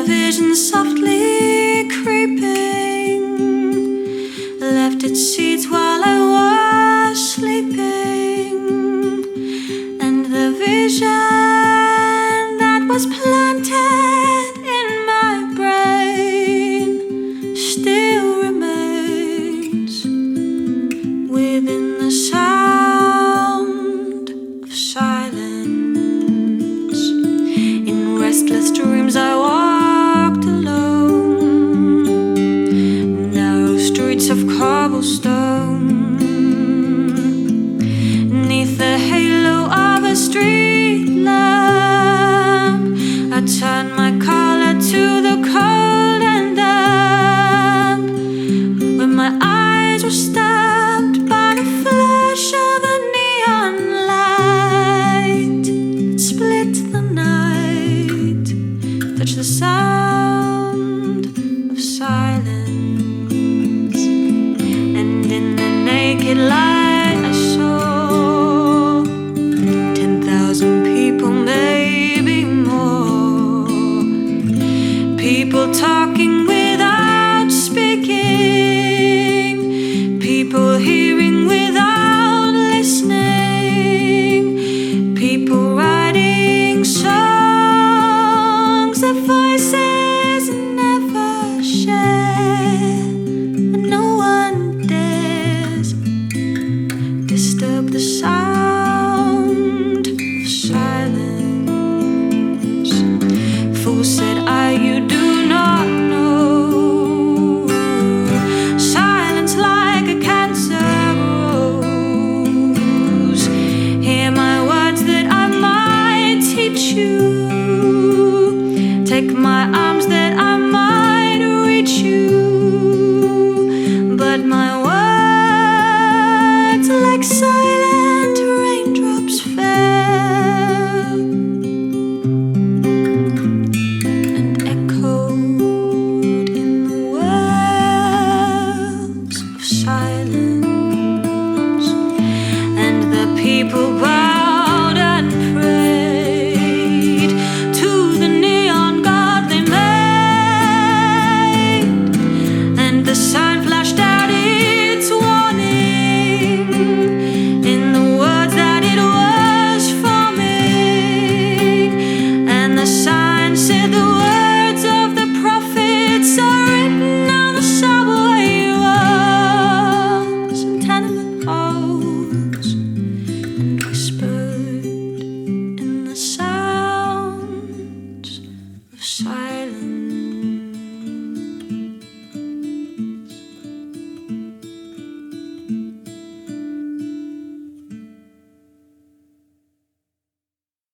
a vision softly creeping, left its seeds while I was sleeping, and the vision that was planted. stabbed by the flash of the neon light. Split the night, touch the sound of silence, and in the naked light. I saw ten thousand people talking with he like silent raindrops fell and echoed in the wells of silence. shy